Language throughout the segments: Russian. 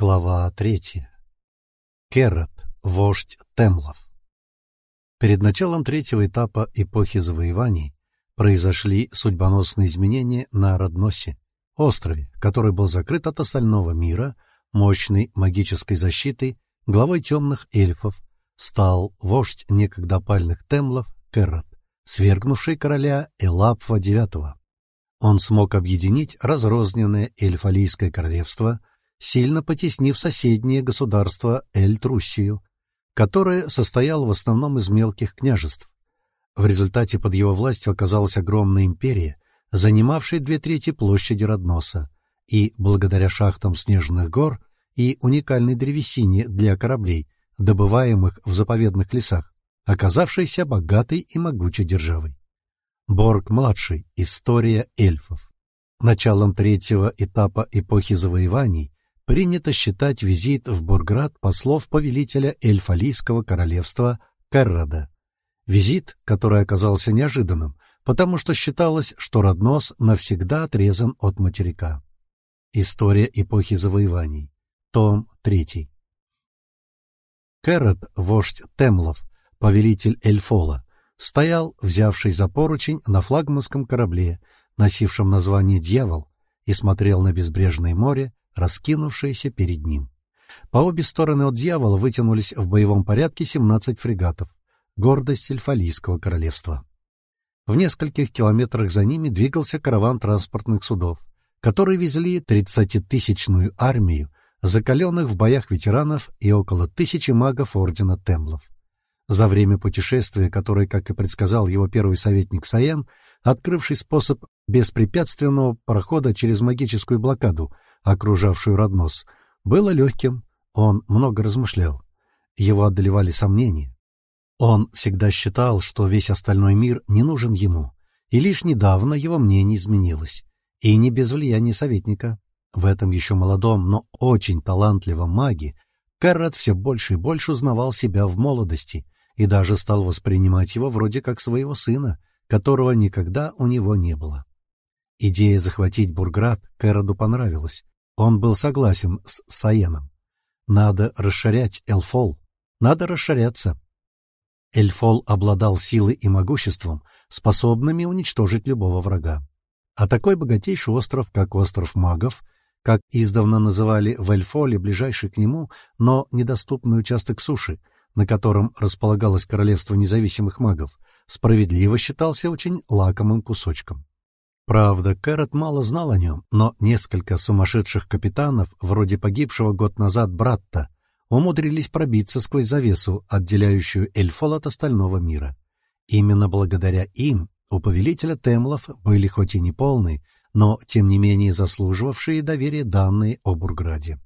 Глава третья. Керат, вождь Темлов. Перед началом третьего этапа эпохи завоеваний произошли судьбоносные изменения на Родносе, острове, который был закрыт от остального мира мощной магической защитой, главой темных эльфов, стал вождь некогда опальных Темлов Керат, свергнувший короля Элапфа IX. Он смог объединить разрозненное эльфалийское королевство – сильно потеснив соседнее государство Эль-Труссию, которое состояло в основном из мелких княжеств. В результате под его властью оказалась огромная империя, занимавшая две трети площади Родноса, и благодаря шахтам снежных гор и уникальной древесине для кораблей, добываемых в заповедных лесах, оказавшейся богатой и могучей державой. Борг-младший. История эльфов. Началом третьего этапа эпохи завоеваний принято считать визит в Бурград послов повелителя Эльфалийского королевства Каррада. Визит, который оказался неожиданным, потому что считалось, что Роднос навсегда отрезан от материка. История эпохи завоеваний. Том 3. Кэррот, вождь Темлов, повелитель Эльфола, стоял, взявший за поручень на флагманском корабле, носившем название «Дьявол», и смотрел на безбрежное море, раскинувшееся перед ним. По обе стороны от дьявола вытянулись в боевом порядке 17 фрегатов, гордость Эльфалийского королевства. В нескольких километрах за ними двигался караван транспортных судов, которые везли тридцатитысячную армию, закаленных в боях ветеранов и около тысячи магов Ордена Темлов. За время путешествия, которое, как и предсказал его первый советник Саян, открывший способ беспрепятственного прохода через магическую блокаду, окружавшую Роднос, было легким, он много размышлял. Его одолевали сомнения. Он всегда считал, что весь остальной мир не нужен ему, и лишь недавно его мнение изменилось, и не без влияния советника. В этом еще молодом, но очень талантливом маге Каррат все больше и больше узнавал себя в молодости и даже стал воспринимать его вроде как своего сына, которого никогда у него не было. Идея захватить Бурград Кэроду понравилась, он был согласен с Саеном. Надо расширять Эльфол. Надо расширяться. Эльфол обладал силой и могуществом, способными уничтожить любого врага. А такой богатейший остров, как остров магов, как издавна называли в Эльфоле ближайший к нему, но недоступный участок суши, на котором располагалось королевство независимых магов, справедливо считался очень лакомым кусочком. Правда, Кэрот мало знал о нем, но несколько сумасшедших капитанов, вроде погибшего год назад Братта, умудрились пробиться сквозь завесу, отделяющую Эльфол от остального мира. Именно благодаря им у повелителя Темлов были хоть и неполные, но тем не менее заслуживавшие доверия данные о Бурграде.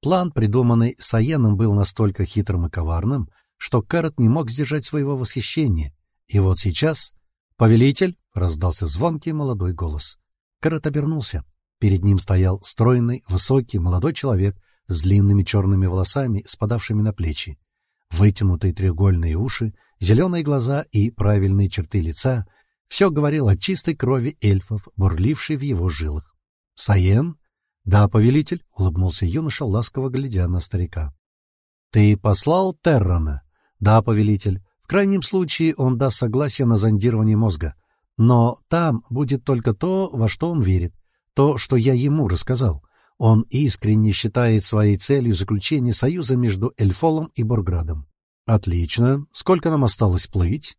План, придуманный Саеном, был настолько хитрым и коварным, что Карат не мог сдержать своего восхищения, и вот сейчас «Повелитель!» — раздался звонкий молодой голос. Карат обернулся. Перед ним стоял стройный, высокий, молодой человек с длинными черными волосами, спадавшими на плечи. Вытянутые треугольные уши, зеленые глаза и правильные черты лица — все говорило о чистой крови эльфов, бурлившей в его жилах. «Саен?» «Да, повелитель», — улыбнулся юноша, ласково глядя на старика. «Ты послал Террана?» «Да, повелитель. В крайнем случае он даст согласие на зондирование мозга. Но там будет только то, во что он верит, то, что я ему рассказал. Он искренне считает своей целью заключение союза между Эльфолом и Борградом. Отлично. Сколько нам осталось плыть?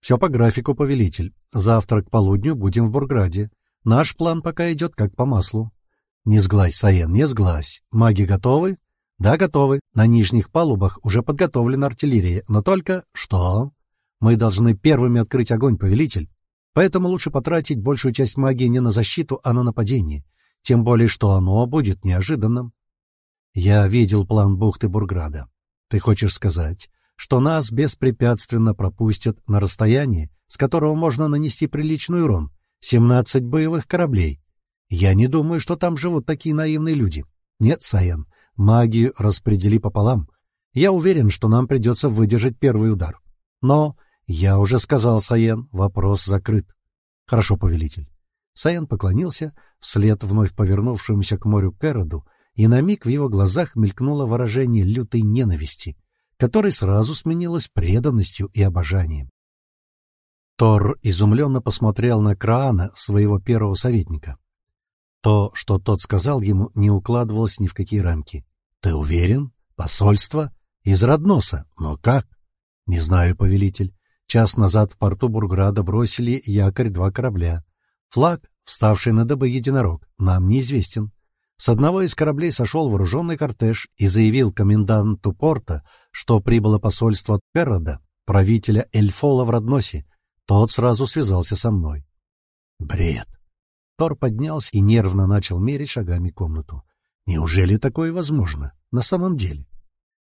Все по графику, повелитель. Завтра к полудню будем в Бурграде. Наш план пока идет как по маслу. Не сглазь, Саен, не сглазь. Маги готовы? Да, готовы. На нижних палубах уже подготовлена артиллерия, но только что? Мы должны первыми открыть огонь, повелитель. Поэтому лучше потратить большую часть магии не на защиту, а на нападение. Тем более, что оно будет неожиданным. Я видел план бухты Бурграда. Ты хочешь сказать, что нас беспрепятственно пропустят на расстояние, с которого можно нанести приличный урон, 17 боевых кораблей? Я не думаю, что там живут такие наивные люди. Нет, Саян, Магию распредели пополам. Я уверен, что нам придется выдержать первый удар. Но, я уже сказал, Саен, вопрос закрыт. Хорошо, повелитель. Саен поклонился, вслед вновь повернувшемуся к морю Кэроду, и на миг в его глазах мелькнуло выражение лютой ненависти, которое сразу сменилось преданностью и обожанием. Тор изумленно посмотрел на Краана, своего первого советника. То, что тот сказал ему, не укладывалось ни в какие рамки. «Ты уверен? Посольство? Из Родноса? Но как?» «Не знаю, повелитель. Час назад в порту Бурграда бросили якорь два корабля. Флаг, вставший на дыбы единорог, нам неизвестен. С одного из кораблей сошел вооруженный кортеж и заявил коменданту порта, что прибыло посольство от Перрода, правителя Эльфола в Родносе. Тот сразу связался со мной. Бред. Тор поднялся и нервно начал мерить шагами комнату. Неужели такое возможно? На самом деле?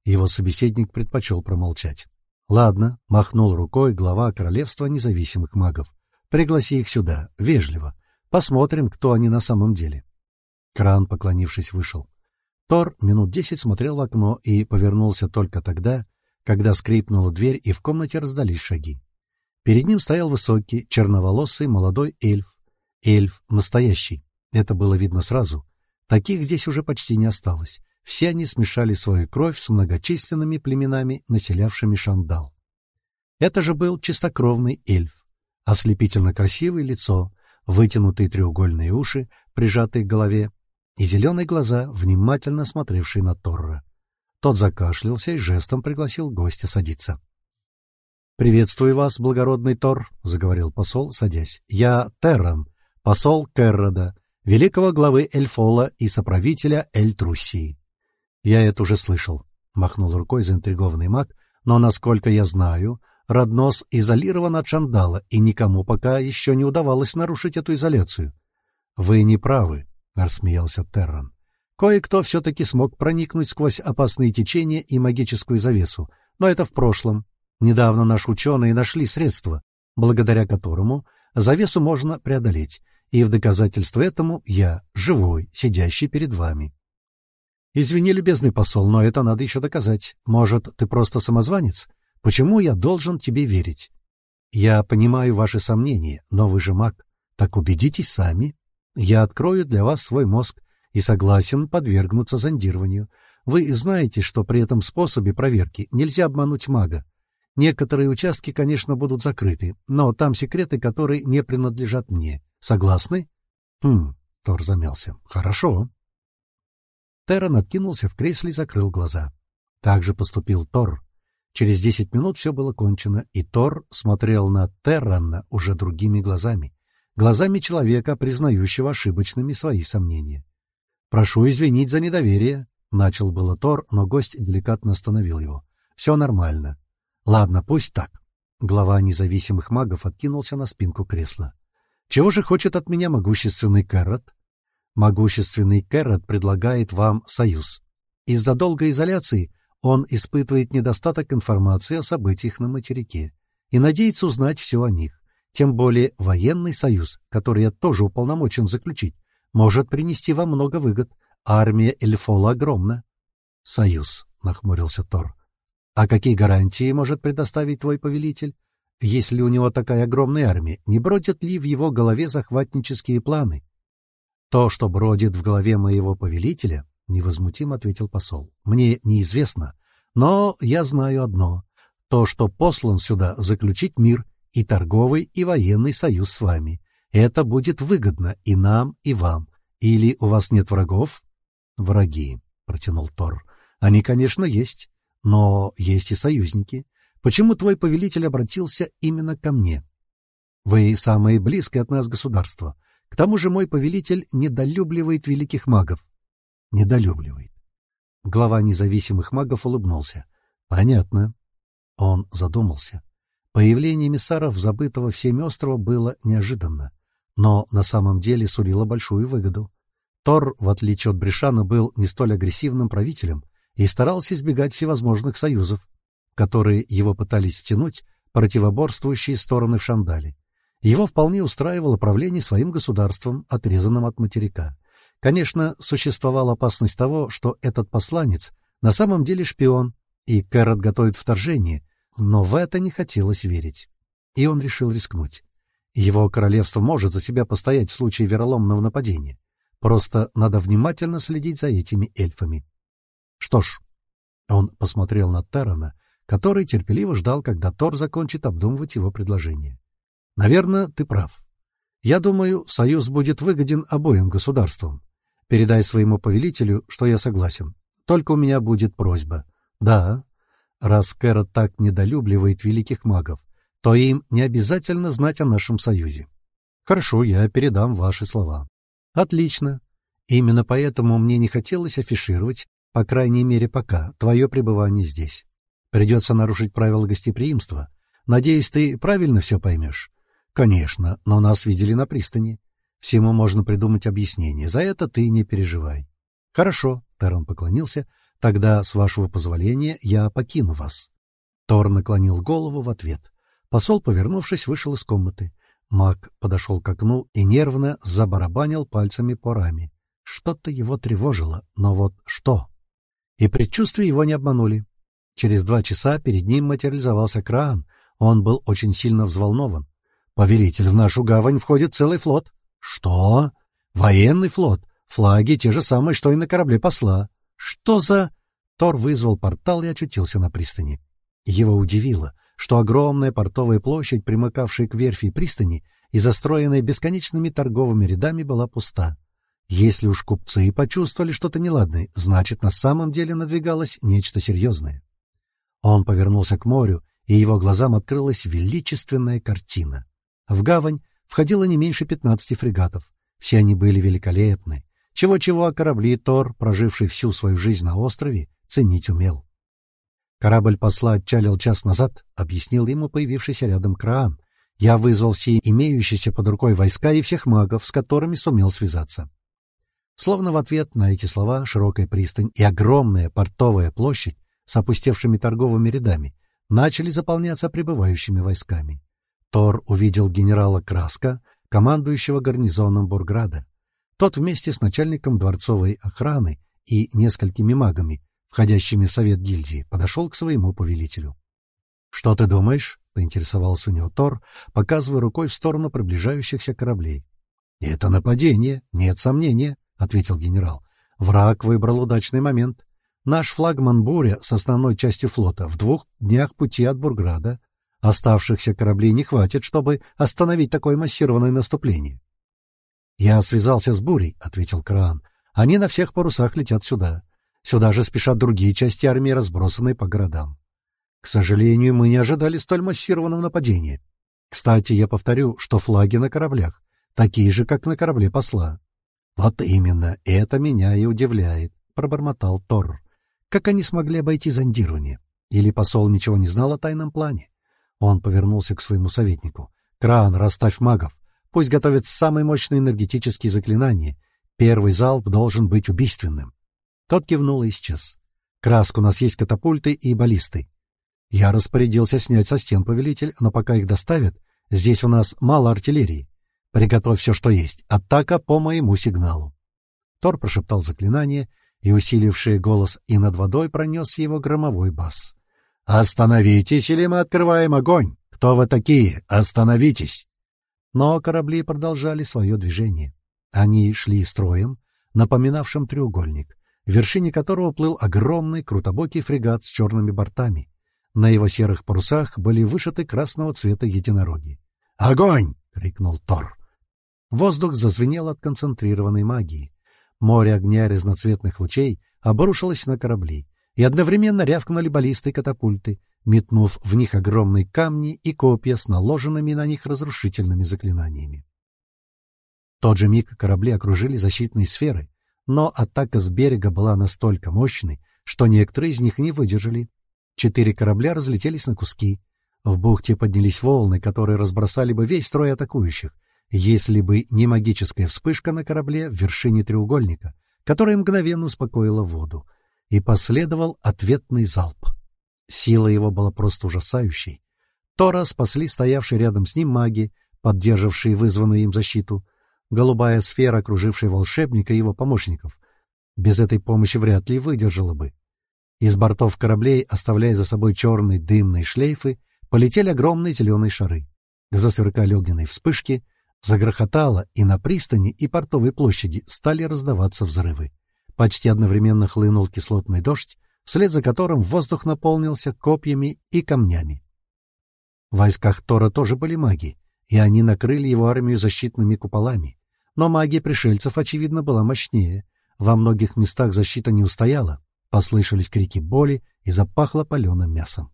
Его собеседник предпочел промолчать. Ладно, махнул рукой глава королевства независимых магов. Пригласи их сюда, вежливо. Посмотрим, кто они на самом деле. Кран, поклонившись, вышел. Тор минут десять смотрел в окно и повернулся только тогда, когда скрипнула дверь и в комнате раздались шаги. Перед ним стоял высокий, черноволосый молодой эльф. Эльф настоящий. Это было видно сразу. Таких здесь уже почти не осталось. Все они смешали свою кровь с многочисленными племенами, населявшими Шандал. Это же был чистокровный эльф. Ослепительно красивое лицо, вытянутые треугольные уши, прижатые к голове, и зеленые глаза, внимательно смотревшие на Торра. Тот закашлялся и жестом пригласил гостя садиться. «Приветствую вас, благородный Тор», — заговорил посол, садясь. «Я Терран, посол Керрода, великого главы Эльфола и соправителя Эльтруссии. «Я это уже слышал», — махнул рукой заинтригованный маг, «но, насколько я знаю, Роднос изолирован от Шандала, и никому пока еще не удавалось нарушить эту изоляцию». «Вы не правы», — рассмеялся Терран. «Кое-кто все-таки смог проникнуть сквозь опасные течения и магическую завесу, но это в прошлом. Недавно наши ученые нашли средство, благодаря которому завесу можно преодолеть, и в доказательство этому я, живой, сидящий перед вами. «Извини, любезный посол, но это надо еще доказать. Может, ты просто самозванец? Почему я должен тебе верить?» «Я понимаю ваши сомнения, но вы же маг. Так убедитесь сами. Я открою для вас свой мозг и согласен подвергнуться зондированию. Вы знаете, что при этом способе проверки нельзя обмануть мага. Некоторые участки, конечно, будут закрыты, но там секреты, которые не принадлежат мне. Согласны? Хм, Тор замялся. Хорошо. Террен откинулся в кресле и закрыл глаза. Так же поступил Тор. Через десять минут все было кончено, и Тор смотрел на Террана уже другими глазами. Глазами человека, признающего ошибочными свои сомнения. «Прошу извинить за недоверие», — начал было Тор, но гость деликатно остановил его. «Все нормально». «Ладно, пусть так». Глава независимых магов откинулся на спинку кресла. «Чего же хочет от меня могущественный Кэррот?» Могущественный Кэррот предлагает вам союз. Из-за долгой изоляции он испытывает недостаток информации о событиях на материке и надеется узнать все о них. Тем более военный союз, который я тоже уполномочен заключить, может принести вам много выгод. Армия Эльфола огромна. — Союз, — нахмурился Тор. — А какие гарантии может предоставить твой повелитель? Если у него такая огромная армия, не бродят ли в его голове захватнические планы? То, что бродит в голове моего повелителя, — невозмутимо ответил посол, — мне неизвестно, но я знаю одно — то, что послан сюда заключить мир и торговый, и военный союз с вами. Это будет выгодно и нам, и вам. Или у вас нет врагов? — Враги, — протянул Тор. — Они, конечно, есть, но есть и союзники. Почему твой повелитель обратился именно ко мне? Вы самое близкое от нас государство. К тому же мой повелитель недолюбливает великих магов. Недолюбливает. Глава независимых магов улыбнулся. Понятно. Он задумался. Появление эмиссаров забытого всеми острова было неожиданно, но на самом деле сулило большую выгоду. Тор, в отличие от Брешана, был не столь агрессивным правителем и старался избегать всевозможных союзов, которые его пытались втянуть противоборствующие стороны в Шандале. Его вполне устраивало правление своим государством, отрезанным от материка. Конечно, существовала опасность того, что этот посланец на самом деле шпион, и Кэррот готовит вторжение, но в это не хотелось верить. И он решил рискнуть. Его королевство может за себя постоять в случае вероломного нападения. Просто надо внимательно следить за этими эльфами. Что ж, он посмотрел на Террена, который терпеливо ждал, когда Тор закончит обдумывать его предложение. Наверное, ты прав. Я думаю, союз будет выгоден обоим государствам. Передай своему повелителю, что я согласен. Только у меня будет просьба. Да, раз Кэра так недолюбливает великих магов, то им не обязательно знать о нашем союзе. Хорошо, я передам ваши слова. Отлично. Именно поэтому мне не хотелось афишировать, по крайней мере пока, твое пребывание здесь. Придется нарушить правила гостеприимства. Надеюсь, ты правильно все поймешь? Конечно, но нас видели на пристани. Всему можно придумать объяснение. За это ты не переживай. Хорошо, Тарон поклонился. Тогда, с вашего позволения, я покину вас. Тор наклонил голову в ответ. Посол, повернувшись, вышел из комнаты. Маг подошел к окну и нервно забарабанил пальцами по раме. Что-то его тревожило, но вот что? И предчувствия его не обманули. Через два часа перед ним материализовался кран. Он был очень сильно взволнован. «Повелитель, в нашу гавань входит целый флот». «Что? Военный флот? Флаги те же самые, что и на корабле посла. Что за...» Тор вызвал портал и очутился на пристани. Его удивило, что огромная портовая площадь, примыкавшая к верфи и пристани и застроенная бесконечными торговыми рядами, была пуста. Если уж купцы почувствовали что-то неладное, значит, на самом деле надвигалось нечто серьезное. Он повернулся к морю, и его глазам открылась величественная картина. В гавань входило не меньше пятнадцати фрегатов. Все они были великолепны. Чего-чего, а корабли Тор, проживший всю свою жизнь на острове, ценить умел. Корабль посла отчалил час назад, объяснил ему появившийся рядом Краан. Я вызвал все имеющиеся под рукой войска и всех магов, с которыми сумел связаться. Словно в ответ на эти слова широкая пристань и огромная портовая площадь с опустевшими торговыми рядами начали заполняться прибывающими войсками. Тор увидел генерала Краска, командующего гарнизоном Бурграда. Тот вместе с начальником дворцовой охраны и несколькими магами, входящими в совет гильдии, подошел к своему повелителю. — Что ты думаешь? — поинтересовался у него Тор, показывая рукой в сторону приближающихся кораблей. — Это нападение, нет сомнения, — ответил генерал. «Враг выбрал удачный момент. Наш флагман «Буря» с основной частью флота в двух днях пути от Бурграда. Оставшихся кораблей не хватит, чтобы остановить такое массированное наступление». «Я связался с «Бурей», — ответил Краан. «Они на всех парусах летят сюда. Сюда же спешат другие части армии, разбросанные по городам. К сожалению, мы не ожидали столь массированного нападения. Кстати, я повторю, что флаги на кораблях такие же, как на корабле посла. «Вот именно, это меня и удивляет», — пробормотал Тор. «Как они смогли обойти зондирование? Или посол ничего не знал о тайном плане?» Он повернулся к своему советнику. «Кран, расставь магов. Пусть готовят самые мощные энергетические заклинания. Первый залп должен быть убийственным». Тот кивнул и исчез. «Краск, у нас есть катапульты и баллисты. Я распорядился снять со стен, повелитель, но пока их доставят, здесь у нас мало артиллерии. Приготовь все, что есть. Атака по моему сигналу. Тор прошептал заклинание, и усиливший голос и над водой пронес его громовой бас. «Остановитесь, или мы открываем огонь! Кто вы такие? Остановитесь!» Но корабли продолжали свое движение. Они шли строем, напоминавшим треугольник, в вершине которого плыл огромный крутобокий фрегат с черными бортами. На его серых парусах были вышиты красного цвета единороги. «Огонь!» — крикнул Тор. Воздух зазвенел от концентрированной магии. Море огня разноцветных лучей обрушилось на корабли, и одновременно рявкнули баллисты и катапульты, метнув в них огромные камни и копья с наложенными на них разрушительными заклинаниями. В тот же миг корабли окружили защитные сферы, но атака с берега была настолько мощной, что некоторые из них не выдержали. Четыре корабля разлетелись на куски. В бухте поднялись волны, которые разбросали бы весь строй атакующих, если бы не магическая вспышка на корабле в вершине треугольника, которая мгновенно успокоила воду, и последовал ответный залп. Сила его была просто ужасающей. Тора спасли стоявшие рядом с ним маги, поддерживавшие вызванную им защиту, голубая сфера, окружившая волшебника и его помощников. Без этой помощи вряд ли выдержала бы. Из бортов кораблей, оставляя за собой черные дымные шлейфы, полетели огромные зеленые шары. Засверкали огненные вспышки — Загрохотало, и на пристани и портовой площади стали раздаваться взрывы. Почти одновременно хлынул кислотный дождь, вслед за которым воздух наполнился копьями и камнями. В войсках Тора тоже были маги, и они накрыли его армию защитными куполами. Но магия пришельцев, очевидно, была мощнее. Во многих местах защита не устояла. Послышались крики боли и запахло паленым мясом.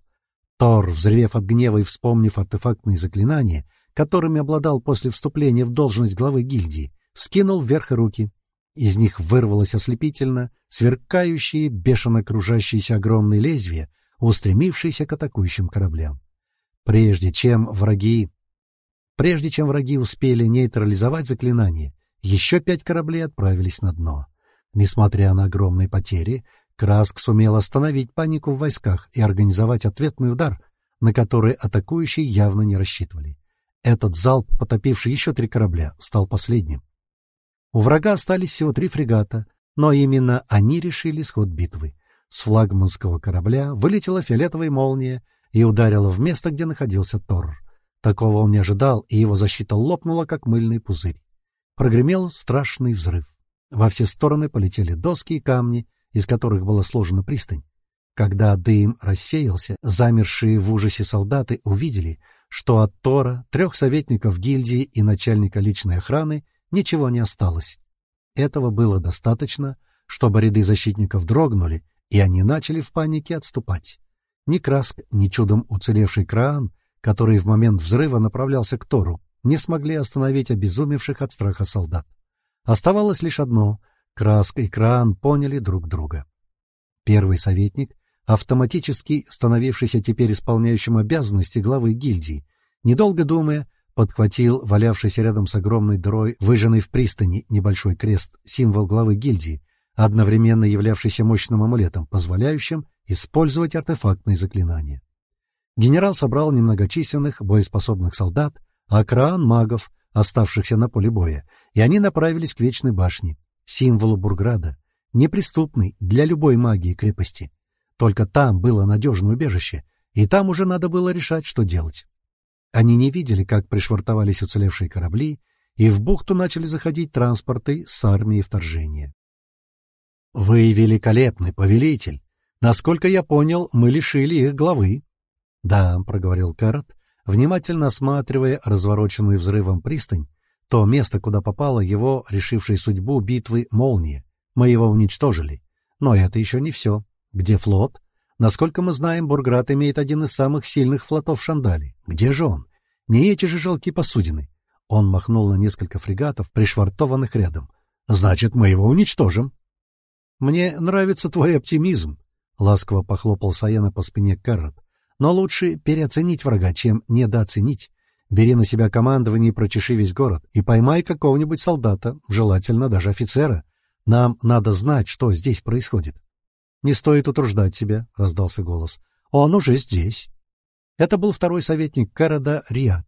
Тор, взревев от гнева и вспомнив артефактные заклинания, которыми обладал после вступления в должность главы гильдии, вскинул вверх руки. Из них вырвалось ослепительно сверкающие, бешено кружащиеся огромные лезвия, устремившиеся к атакующим кораблям. Прежде чем враги... Прежде чем враги успели нейтрализовать заклинание, еще пять кораблей отправились на дно. Несмотря на огромные потери, Краск сумел остановить панику в войсках и организовать ответный удар, на который атакующие явно не рассчитывали. Этот залп, потопивший еще три корабля, стал последним. У врага остались всего три фрегата, но именно они решили исход битвы. С флагманского корабля вылетела фиолетовая молния и ударила в место, где находился Тор. Такого он не ожидал, и его защита лопнула, как мыльный пузырь. Прогремел страшный взрыв. Во все стороны полетели доски и камни, из которых была сложена пристань. Когда дым рассеялся, замершие в ужасе солдаты увидели, что от Тора, трех советников гильдии и начальника личной охраны ничего не осталось. Этого было достаточно, чтобы ряды защитников дрогнули, и они начали в панике отступать. Ни Краск, ни чудом уцелевший Краан, который в момент взрыва направлялся к Тору, не смогли остановить обезумевших от страха солдат. Оставалось лишь одно — Краск и Краан поняли друг друга. Первый советник автоматически становившийся теперь исполняющим обязанности главы гильдии, недолго думая, подхватил валявшийся рядом с огромной дырой, выжженный в пристани, небольшой крест, символ главы гильдии, одновременно являвшийся мощным амулетом, позволяющим использовать артефактные заклинания. Генерал собрал немногочисленных боеспособных солдат, а магов, оставшихся на поле боя, и они направились к Вечной башне, символу Бурграда, неприступной для любой магии крепости. Только там было надежное убежище, и там уже надо было решать, что делать. Они не видели, как пришвартовались уцелевшие корабли, и в бухту начали заходить транспорты с армией вторжения. — Вы великолепный повелитель. Насколько я понял, мы лишили их главы. — Да, — проговорил Карат, внимательно осматривая развороченную взрывом пристань, то место, куда попала его, решившей судьбу битвы, молния. Мы его уничтожили. Но это еще не все. Где флот? Насколько мы знаем, Бурград имеет один из самых сильных флотов Шандали. Где же он? Не эти же жалкие посудины. Он махнул на несколько фрегатов, пришвартованных рядом. Значит, мы его уничтожим. Мне нравится твой оптимизм, — ласково похлопал Саяна по спине Каррот. Но лучше переоценить врага, чем недооценить. Бери на себя командование и прочеши весь город, и поймай какого-нибудь солдата, желательно даже офицера. Нам надо знать, что здесь происходит. «Не стоит утруждать себя», — раздался голос. «Он уже здесь». Это был второй советник Кэрода Риад.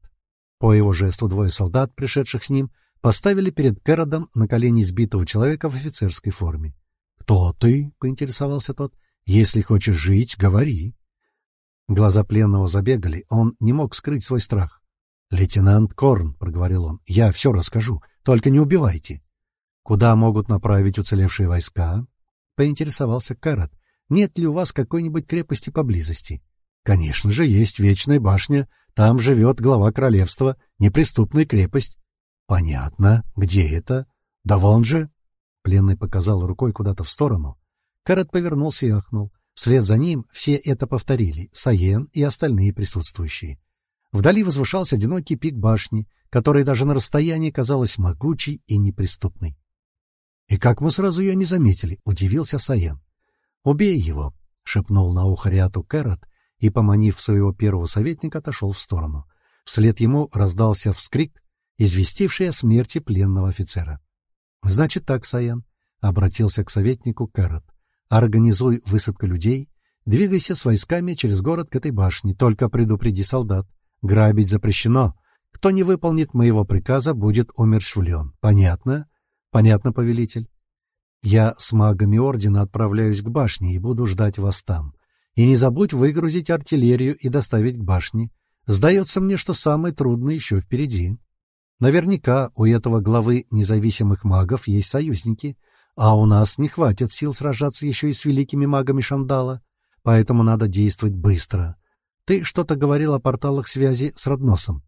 По его жесту двое солдат, пришедших с ним, поставили перед Кэродом на колени избитого человека в офицерской форме. «Кто ты?» — поинтересовался тот. «Если хочешь жить, говори». Глаза пленного забегали, он не мог скрыть свой страх. «Лейтенант Корн», — проговорил он, — «я все расскажу, только не убивайте». «Куда могут направить уцелевшие войска?» — поинтересовался Карат. «Нет ли у вас какой-нибудь крепости поблизости?» «Конечно же, есть Вечная башня. Там живет глава королевства, неприступная крепость». «Понятно. Где это?» «Да вон же!» Пленный показал рукой куда-то в сторону. Карат повернулся и ахнул. Вслед за ним все это повторили, Саен и остальные присутствующие. Вдали возвышался одинокий пик башни, который даже на расстоянии казалась могучей и неприступной. — И как мы сразу ее не заметили? — удивился Саен. — Убей его! — шепнул на ухо Риату Кэррот и, поманив своего первого советника, отошел в сторону. Вслед ему раздался вскрик, известивший о смерти пленного офицера. — Значит так, Саен, — обратился к советнику Кэррот. — Организуй высадку людей, двигайся с войсками через город к этой башне, только предупреди солдат. Грабить запрещено. Кто не выполнит моего приказа, будет умерщвлен. Понятно? — Понятно, повелитель. Я с магами ордена отправляюсь к башне и буду ждать вас там. И не забудь выгрузить артиллерию и доставить к башне. Сдается мне, что самое трудное еще впереди. Наверняка у этого главы независимых магов есть союзники, а у нас не хватит сил сражаться еще и с великими магами Шандала, поэтому надо действовать быстро. Ты что-то говорил о порталах связи с Родносом.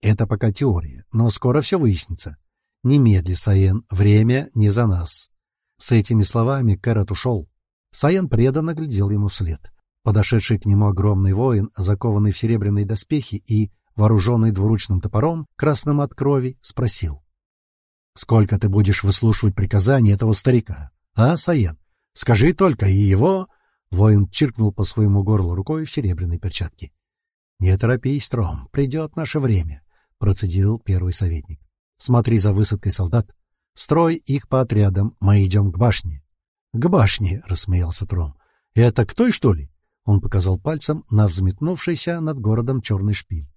Это пока теория, но скоро все выяснится. Немедли, Саен, время не за нас. С этими словами Кэрот ушел. Саен преданно глядел ему вслед. Подошедший к нему огромный воин, закованный в серебряные доспехи и вооруженный двуручным топором, красным от крови, спросил. — Сколько ты будешь выслушивать приказания этого старика? А, Саен? Скажи только, и его... Воин чиркнул по своему горлу рукой в серебряной перчатке. — Не торопись, Тром, придет наше время, — процедил первый советник. — Смотри за высадкой солдат. Строй их по отрядам, мы идем к башне. — К башне, — рассмеялся Тром. — Это к той, что ли? Он показал пальцем на взметнувшийся над городом черный шпиль.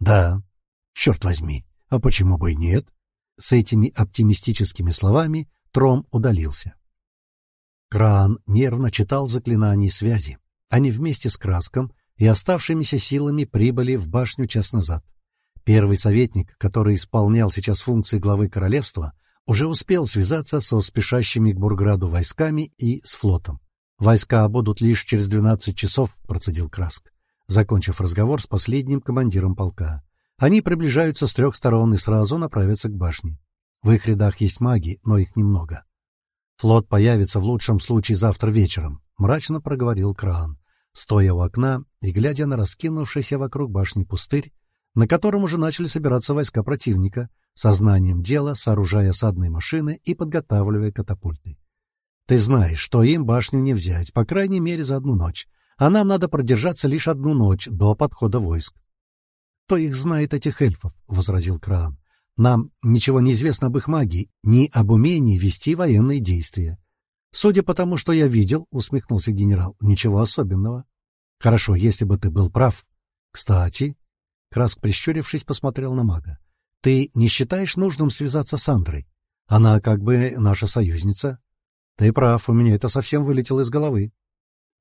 «Да, черт возьми, а почему бы и нет?» С этими оптимистическими словами Тром удалился. Кран нервно читал заклинания связи. Они вместе с Краском и оставшимися силами прибыли в башню час назад. Первый советник, который исполнял сейчас функции главы королевства, уже успел связаться со спешащими к Бурграду войсками и с флотом. «Войска будут лишь через двенадцать часов», — процедил Краск, закончив разговор с последним командиром полка. «Они приближаются с трех сторон и сразу направятся к башне. В их рядах есть маги, но их немного. Флот появится в лучшем случае завтра вечером», — мрачно проговорил Краан, стоя у окна и глядя на раскинувшийся вокруг башни пустырь, на котором уже начали собираться войска противника, сознанием дела сооружая осадные машины и подготавливая катапульты. Ты знаешь, что им башню не взять, по крайней мере, за одну ночь, а нам надо продержаться лишь одну ночь до подхода войск. — Кто их знает, этих эльфов? — возразил Краан. — Нам ничего не известно об их магии, ни об умении вести военные действия. — Судя по тому, что я видел, — усмехнулся генерал, — ничего особенного. — Хорошо, если бы ты был прав. — Кстати, — Краск, прищурившись, посмотрел на мага, — ты не считаешь нужным связаться с Андрой? Она как бы наша союзница. Ты прав, у меня это совсем вылетело из головы.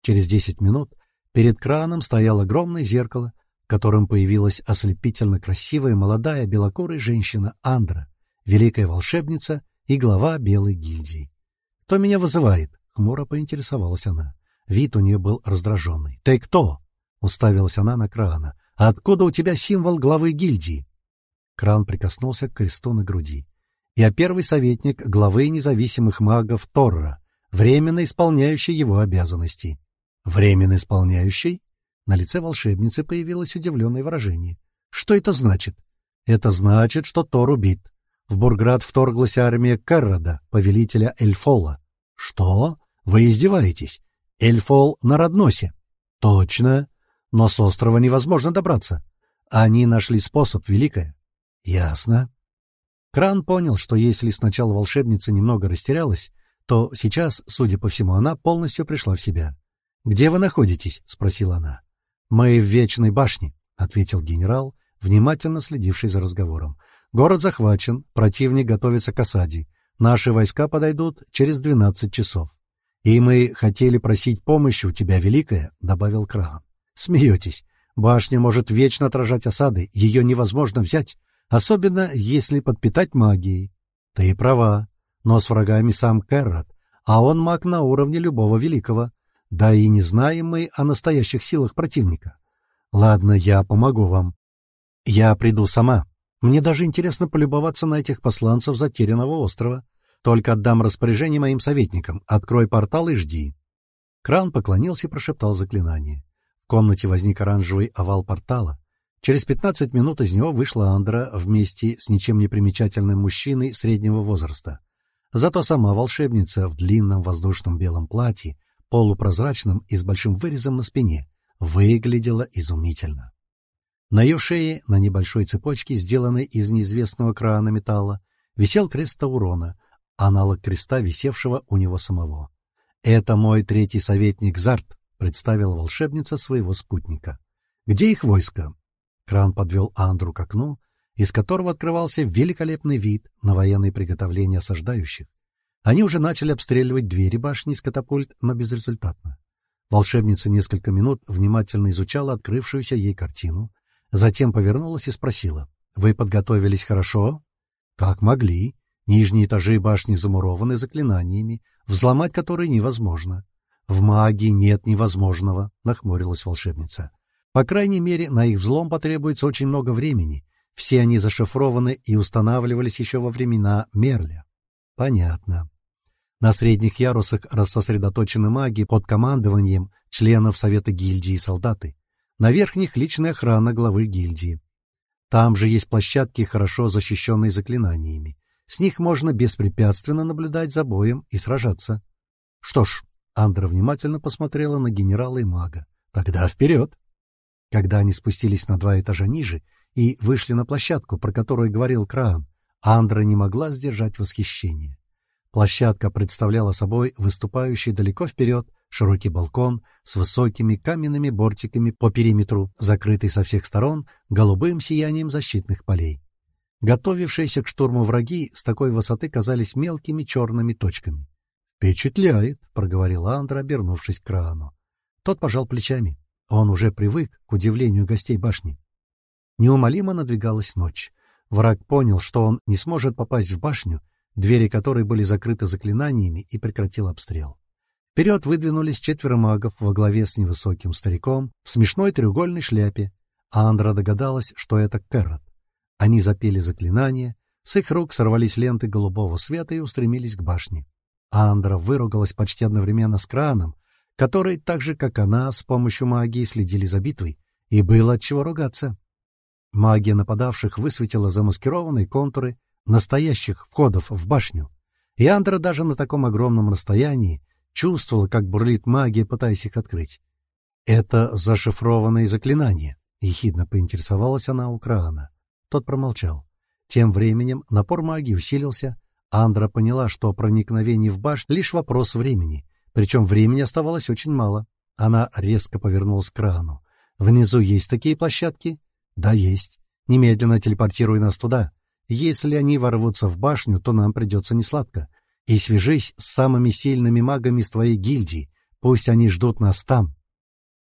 Через десять минут перед краном стояло огромное зеркало, в котором появилась ослепительно красивая молодая белокурая женщина Андра, великая волшебница и глава Белой гильдии. «Кто меня вызывает?» — хмуро поинтересовалась она. Вид у нее был раздраженный. «Ты кто?» — уставилась она на крана. «Откуда у тебя символ главы гильдии?» Кран прикоснулся к кресту на груди я первый советник главы независимых магов Торра, временно исполняющий его обязанности. Временно исполняющий? На лице волшебницы появилось удивленное выражение. Что это значит? Это значит, что Тор убит. В Бурград вторглась армия Каррада, повелителя Эльфола. Что? Вы издеваетесь? Эльфол на Родносе. Точно. Но с острова невозможно добраться. Они нашли способ, Великая. Ясно. Кран понял, что если сначала волшебница немного растерялась, то сейчас, судя по всему, она полностью пришла в себя. «Где вы находитесь?» — спросила она. «Мы в Вечной башне», — ответил генерал, внимательно следивший за разговором. «Город захвачен, противник готовится к осаде. Наши войска подойдут через двенадцать часов. И мы хотели просить помощи у тебя, Великая», — добавил Кран. «Смеетесь. Башня может вечно отражать осады, ее невозможно взять, Особенно, если подпитать магией. Ты права, но с врагами сам Кэррот, а он маг на уровне любого великого. Да и не знаем мы о настоящих силах противника. Ладно, я помогу вам. Я приду сама. Мне даже интересно полюбоваться на этих посланцев затерянного острова. Только отдам распоряжение моим советникам. Открой портал и жди. Кран поклонился и прошептал заклинание. Комнате возник оранжевый овал портала. Через пятнадцать минут из него вышла Андра вместе с ничем не примечательным мужчиной среднего возраста. Зато сама волшебница в длинном воздушном белом платье, полупрозрачном и с большим вырезом на спине, выглядела изумительно. На ее шее, на небольшой цепочке, сделанной из неизвестного крана металла, висел крест Таурона, аналог креста, висевшего у него самого. «Это мой третий советник Зарт», — представила волшебница своего спутника. «Где их войско?» Кран подвел Андру к окну, из которого открывался великолепный вид на военные приготовления осаждающих. Они уже начали обстреливать двери башни из катапульт, но безрезультатно. Волшебница несколько минут внимательно изучала открывшуюся ей картину, затем повернулась и спросила, «Вы подготовились хорошо?» Как могли. Нижние этажи башни замурованы заклинаниями, взломать которые невозможно. В магии нет невозможного, нахмурилась волшебница. По крайней мере, на их взлом потребуется очень много времени. Все они зашифрованы и устанавливались еще во времена Мерля. Понятно. На средних ярусах рассосредоточены маги под командованием членов Совета гильдии и солдаты. На верхних — личная охрана главы гильдии. Там же есть площадки, хорошо защищенные заклинаниями. С них можно беспрепятственно наблюдать за боем и сражаться. Что ж, Андра внимательно посмотрела на генерала и мага. Тогда вперед! Когда они спустились на два этажа ниже и вышли на площадку, про которую говорил Краан, Андра не могла сдержать восхищение. Площадка представляла собой выступающий далеко вперед широкий балкон с высокими каменными бортиками по периметру, закрытый со всех сторон голубым сиянием защитных полей. Готовившиеся к штурму враги с такой высоты казались мелкими черными точками. «Впечатляет», — проговорил Андра, обернувшись к крану. Тот пожал плечами. Он уже привык к удивлению гостей башни. Неумолимо надвигалась ночь. Враг понял, что он не сможет попасть в башню, двери которой были закрыты заклинаниями, и прекратил обстрел. Вперед выдвинулись четверо магов во главе с невысоким стариком в смешной треугольной шляпе, а Андра догадалась, что это Кэррот. Они запели заклинание, с их рук сорвались ленты голубого света и устремились к башне. Андра выругалась почти одновременно с краном, который, так же как она, с помощью магии следили за битвой, и было от чего ругаться. Магия нападавших высветила замаскированные контуры настоящих входов в башню. И Андра даже на таком огромном расстоянии чувствовала, как бурлит магия, пытаясь их открыть. «Это зашифрованные заклинания», — ехидно поинтересовалась она у Краана. Тот промолчал. Тем временем напор магии усилился. Андра поняла, что проникновение в башню — лишь вопрос времени, причем времени оставалось очень мало. Она резко повернулась к Краану. «Внизу есть такие площадки?» «Да, есть. Немедленно телепортируй нас туда. Если они ворвутся в башню, то нам придется несладко. И свяжись с самыми сильными магами из твоей гильдии. Пусть они ждут нас там.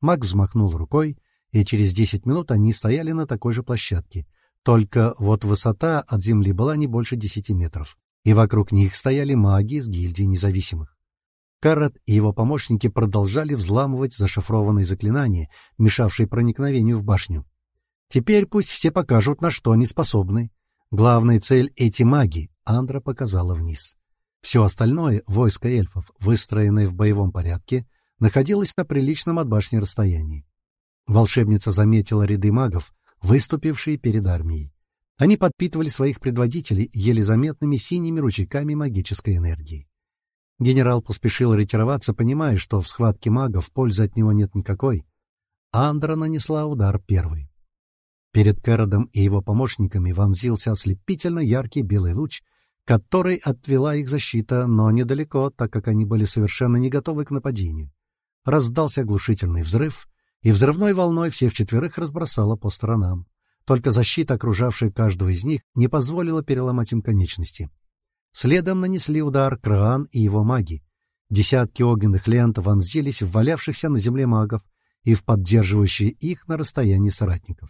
Маг взмахнул рукой, и через десять минут они стояли на такой же площадке. Только вот высота от земли была не больше десяти метров, и вокруг них стояли маги из гильдии независимых. Карат и его помощники продолжали взламывать зашифрованные заклинания, мешавшие проникновению в башню. Теперь пусть все покажут, на что они способны. Главная цель — эти маги, Андра показала вниз. Все остальное, войско эльфов, выстроенное в боевом порядке, находилось на приличном от башни расстоянии. Волшебница заметила ряды магов, выступившие перед армией. Они подпитывали своих предводителей еле заметными синими ручейками магической энергии. Генерал поспешил ретироваться, понимая, что в схватке магов пользы от него нет никакой. Андра нанесла удар первый. Перед Кэродом и его помощниками вонзился ослепительно яркий белый луч, который отвела их защита, но недалеко, так как они были совершенно не готовы к нападению. Раздался оглушительный взрыв, и взрывной волной всех четверых разбросало по сторонам. Только защита, окружавшая каждого из них, не позволила переломать им конечности. Следом нанесли удар Краан и его маги. Десятки огненных лент вонзились в валявшихся на земле магов и в поддерживающие их на расстоянии соратников.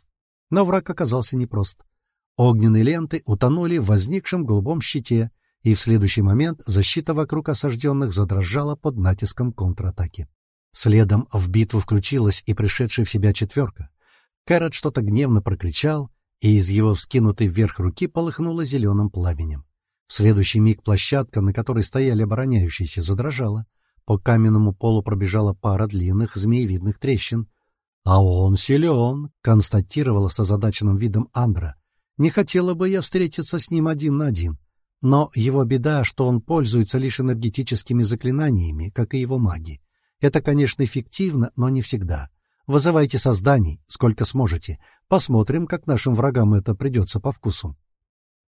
Но враг оказался непрост. Огненные ленты утонули в возникшем голубом щите, и в следующий момент защита вокруг осажденных задрожала под натиском контратаки. Следом в битву включилась и пришедшая в себя четверка. Кэрот что-то гневно прокричал, и из его вскинутой вверх руки полыхнуло зеленым пламенем. В следующий миг площадка, на которой стояли обороняющиеся, задрожала. По каменному полу пробежала пара длинных змеевидных трещин, «А он силен», — констатировала с озадаченным видом Андра. «Не хотела бы я встретиться с ним один на один. Но его беда, что он пользуется лишь энергетическими заклинаниями, как и его маги. Это, конечно, эффективно, но не всегда. Вызывайте созданий, сколько сможете. Посмотрим, как нашим врагам это придется по вкусу».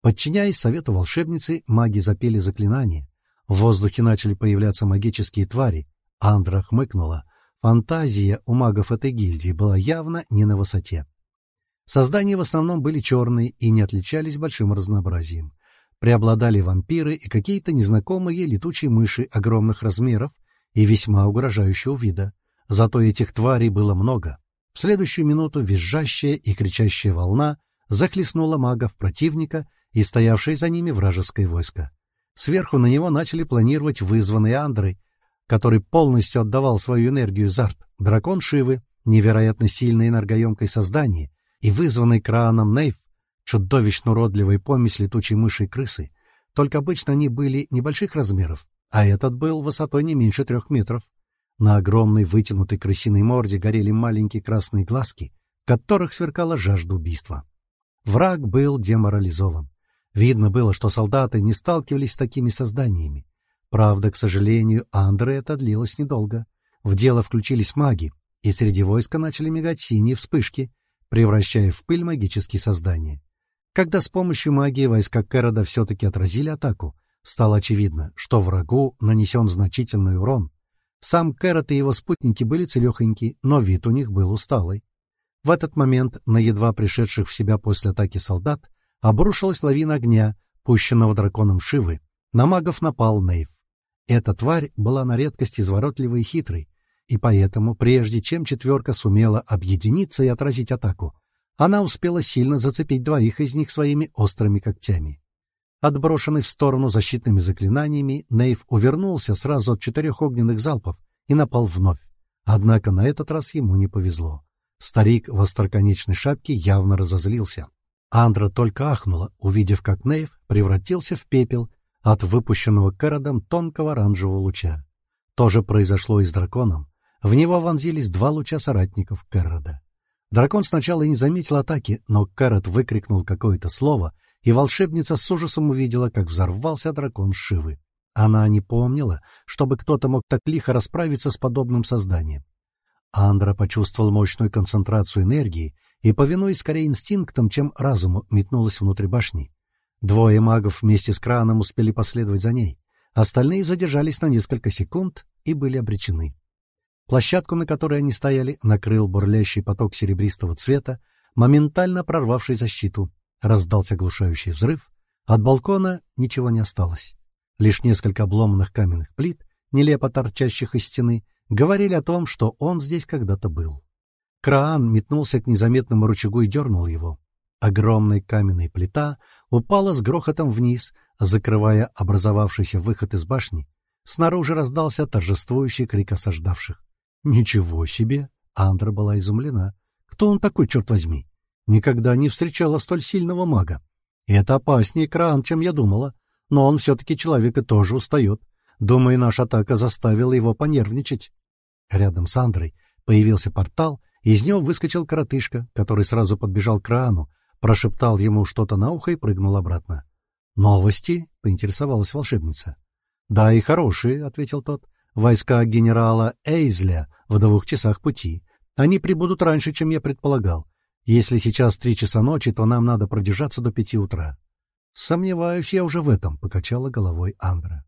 Подчиняясь совету волшебницы, маги запели заклинания. В воздухе начали появляться магические твари. Андра хмыкнула — Фантазия у магов этой гильдии была явно не на высоте. Создания в основном были черные и не отличались большим разнообразием. Преобладали вампиры и какие-то незнакомые летучие мыши огромных размеров и весьма угрожающего вида. Зато этих тварей было много. В следующую минуту визжащая и кричащая волна захлестнула магов противника, и стоявшее за ними вражеское войско. Сверху на него начали планировать вызванные Андрой, который полностью отдавал свою энергию Зарт, дракон Шивы, невероятно сильное энергоемкое создание, и вызванный Крааном Нейв, чудовищно уродливой помесь летучей мыши и крысы, только обычно они были небольших размеров, а этот был высотой не меньше трех метров. На огромной вытянутой крысиной морде горели маленькие красные глазки, в которых сверкала жажда убийства. Враг был деморализован. Видно было, что солдаты не сталкивались с такими созданиями. Правда, к сожалению, Андре это длилось недолго. В дело включились маги, и среди войска начали мигать синие вспышки, превращая в пыль магические создания. Когда с помощью магии войска Кэрода все-таки отразили атаку, стало очевидно, что врагу нанесен значительный урон. Сам Кэрот и его спутники были целехоньки, но вид у них был усталый. В этот момент на едва пришедших в себя после атаки солдат обрушилась лавина огня, пущенного драконом Шивы. На магов напал Нейв. Эта тварь была на редкость изворотливой и хитрой, и поэтому, прежде чем четверка сумела объединиться и отразить атаку, она успела сильно зацепить двоих из них своими острыми когтями. Отброшенный в сторону защитными заклинаниями, Нейв увернулся сразу от четырех огненных залпов и напал вновь. Однако на этот раз ему не повезло. Старик в остроконечной шапке явно разозлился. Андра только ахнула, увидев, как Нейв превратился в пепел от выпущенного Кэродом тонкого оранжевого луча. То же произошло и с драконом. В него вонзились два луча соратников Кэрода. Дракон сначала и не заметил атаки, но Кэрот выкрикнул какое-то слово, и волшебница с ужасом увидела, как взорвался дракон Шивы. Она не помнила, чтобы кто-то мог так лихо расправиться с подобным созданием. Андра почувствовал мощную концентрацию энергии и, повинуясь скорее инстинктам, чем разуму, метнулась внутрь башни. Двое магов вместе с краном успели последовать за ней. Остальные задержались на несколько секунд и были обречены. Площадку, на которой они стояли, накрыл бурлящий поток серебристого цвета, моментально прорвавший защиту. Раздался оглушающий взрыв. От балкона ничего не осталось. Лишь несколько обломанных каменных плит, нелепо торчащих из стены, говорили о том, что он здесь когда-то был. Краан метнулся к незаметному рычагу и дернул его. Огромная каменная плита упала с грохотом вниз, закрывая образовавшийся выход из башни. Снаружи раздался торжествующий крик осаждавших. «Ничего себе!» — Андра была изумлена. «Кто он такой, черт возьми? Никогда не встречала столь сильного мага. это опаснее Краан, чем я думала. Но он все-таки человек и тоже устает. Думаю, наша атака заставила его понервничать». Рядом с Андрой появился портал, из него выскочил коротышка, который сразу подбежал к Краану, прошептал ему что-то на ухо и прыгнул обратно. «Новости?» — поинтересовалась волшебница. «Да, и хорошие», — ответил тот. «Войска генерала Эйзля в двух часах пути. Они прибудут раньше, чем я предполагал. Если сейчас три часа ночи, то нам надо продержаться до пяти утра». «Сомневаюсь я уже в этом», — покачала головой Андра.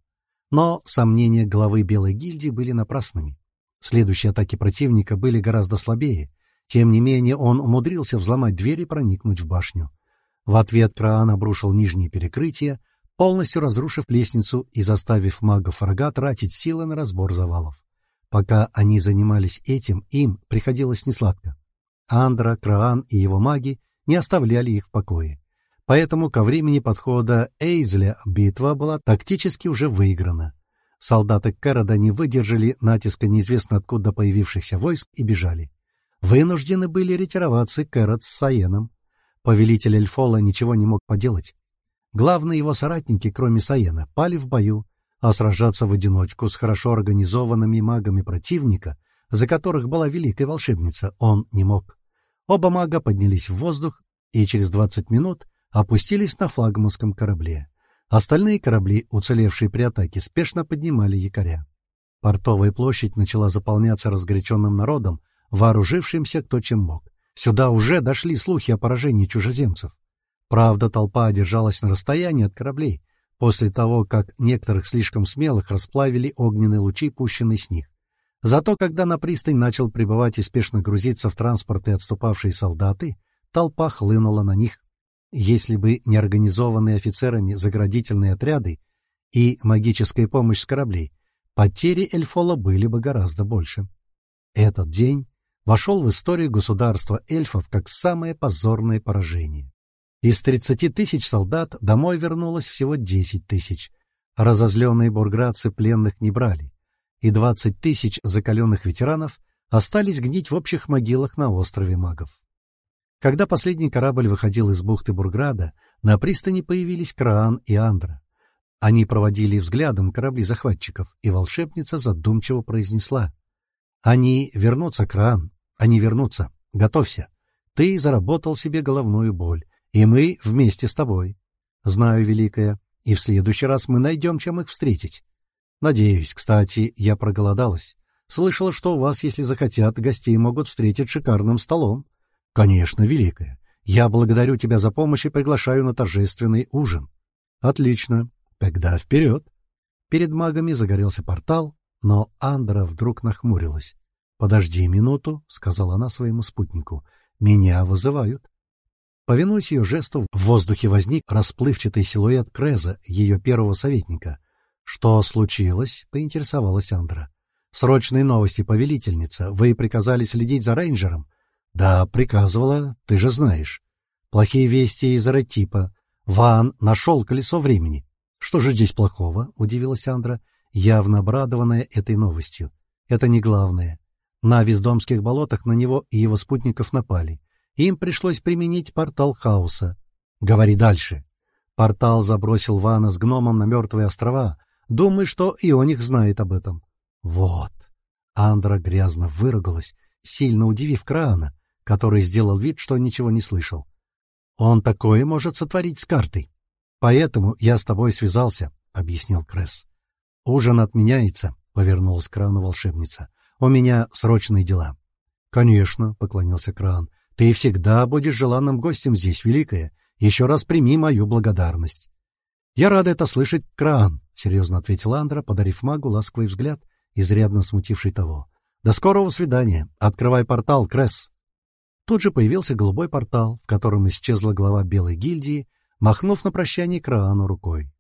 Но сомнения главы Белой гильдии были напрасными. Следующие атаки противника были гораздо слабее, тем не менее он умудрился взломать дверь и проникнуть в башню. В ответ Краан обрушил нижние перекрытия, полностью разрушив лестницу и заставив магов врага тратить силы на разбор завалов. Пока они занимались этим, им приходилось несладко. Андра, Краан и его маги не оставляли их в покое. Поэтому ко времени подхода Эйзля битва была тактически уже выиграна. Солдаты Кэрода не выдержали натиска неизвестно откуда появившихся войск и бежали. Вынуждены были ретироваться Кэрот с Саеном. Повелитель Эльфола ничего не мог поделать. Главные его соратники, кроме Саена, пали в бою, а сражаться в одиночку с хорошо организованными магами противника, за которых была великая волшебница, он не мог. Оба мага поднялись в воздух и через двадцать минут опустились на флагманском корабле. Остальные корабли, уцелевшие при атаке, спешно поднимали якоря. Портовая площадь начала заполняться разгоряченным народом, вооружившимся кто чем мог. Сюда уже дошли слухи о поражении чужеземцев. Правда, толпа держалась на расстоянии от кораблей, после того, как некоторых слишком смелых расплавили огненные лучи, пущенные с них. Зато когда на пристань начал прибывать и спешно грузиться в транспорты отступавшие солдаты, толпа хлынула на них. Если бы не организованные офицерами заградительные отряды и магическая помощь с кораблей, потери Эльфола были бы гораздо больше. Этот день вошел в историю государства эльфов как самое позорное поражение. Из 30 тысяч солдат домой вернулось всего 10 тысяч. Разозленные бурградцы пленных не брали, и 20 тысяч закаленных ветеранов остались гнить в общих могилах на острове магов. Когда последний корабль выходил из бухты Бурграда, на пристани появились Краан и Андра. Они проводили взглядом корабли захватчиков, и волшебница задумчиво произнесла. «Они вернутся, Краан, они вернутся. Готовься. Ты заработал себе головную боль, и мы вместе с тобой. Знаю, Великая, и в следующий раз мы найдем, чем их встретить. Надеюсь, кстати, я проголодалась. Слышала, что у вас, если захотят, гостей могут встретить шикарным столом. Конечно, Великая. Я благодарю тебя за помощь и приглашаю на торжественный ужин. Отлично. Тогда вперед. Перед магами загорелся портал, но Андра вдруг нахмурилась. «Подожди минуту», — сказала она своему спутнику. «Меня вызывают». Повинуясь ее жесту, в воздухе возник расплывчатый силуэт Креза, ее первого советника. «Что случилось?» — поинтересовалась Андра. «Срочные новости, повелительница. Вы приказали следить за рейнджером?» «Да, приказывала, ты же знаешь. Плохие вести из Ретипа. Ван нашел колесо времени. Что же здесь плохого?» — удивилась Андра, явно обрадованная этой новостью. «Это не главное. На Вездомских болотах на него и его спутников напали. Им пришлось применить портал хаоса. Говори дальше. Портал забросил Вана с гномом на мертвые острова. Думай, что и он их знает об этом. Вот. Андра грязно выругалась, сильно удивив Краана, который сделал вид, что ничего не слышал. Он такое может сотворить с картой. Поэтому я с тобой связался, — объяснил Кресс. Ужин отменяется, — повернулась к Крану волшебница. У меня срочные дела. — Конечно, — поклонился Кран. Ты всегда будешь желанным гостем здесь, Великая. Еще раз прими мою благодарность. — Я рада это слышать, Кран, — серьезно ответил Андра, подарив магу ласковый взгляд, изрядно смутивший того. — До скорого свидания. Открывай портал, Кресс. Тут же появился голубой портал, в котором исчезла глава Белой гильдии, махнув на прощание Краану рукой.